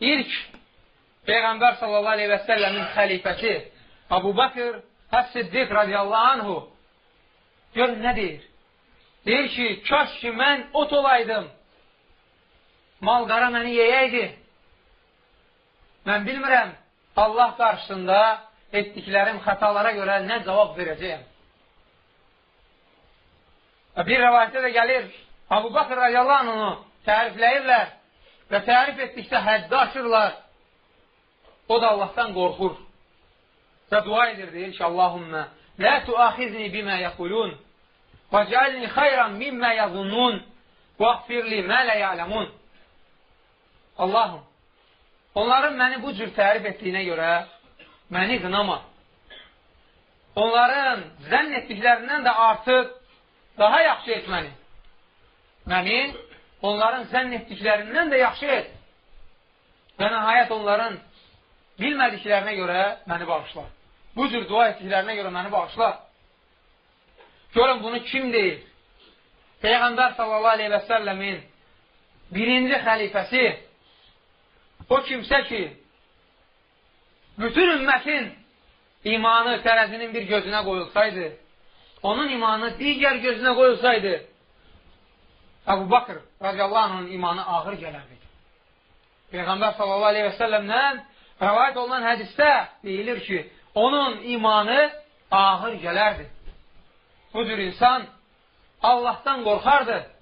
ilk Peyğəmbər sallallahu aleyhi və səlləmin xəlifəsi Abu Bakır Həs-Siddiq radiyallahu anhu gör nə deyir? Deyir ki, kaş ki mən ot olaydım, mal-qara məni yeyəydi. Mən bilmirəm, Allah qarşısında etdiklərim xətalara görə nə cavab verəcəyəm. Bir rəvayətdə də gəlir, Abu Bakır radiyallahu anhunu tərifləyirlər və tərif etdikdə həddə aşırlar. O da Allahdan qorxur və dua edir, deyir ki, Allahümmə, lə tuaxizni bimə yəqulun və cəlni xayran mimmə yazunun və əxfirli mə lə yələmun. Allahım, onların məni bu cür tərif etdiyinə görə məni qınama. Onların zənn etdiklərindən də artıq daha yaxşı et məni. Onların zənn etdiklərindən də yaxşı et. Və nəhayət onların bilmədiklərinə görə məni bağışla. Bu cür dua etdiklərinə görə məni bağışla. Görün bunu kim deyir? Peyğəmbər sallallahu aleyhi və səlləmin birinci xəlifəsi o kimsə ki bütün ümmətin imanı tərəzinin bir gözünə qoyulsaydı onun imanı digər gözünə qoyulsaydı Əbu Bakır radiyallahu anhın imanı ağır gələrdi. Peyğəmbər sallallahu aleyhi və səlləmdən rəvayət olunan hədisdə deyilir ki, onun imanı ağır gələrdi. Bu cür insan Allahdan qorxardı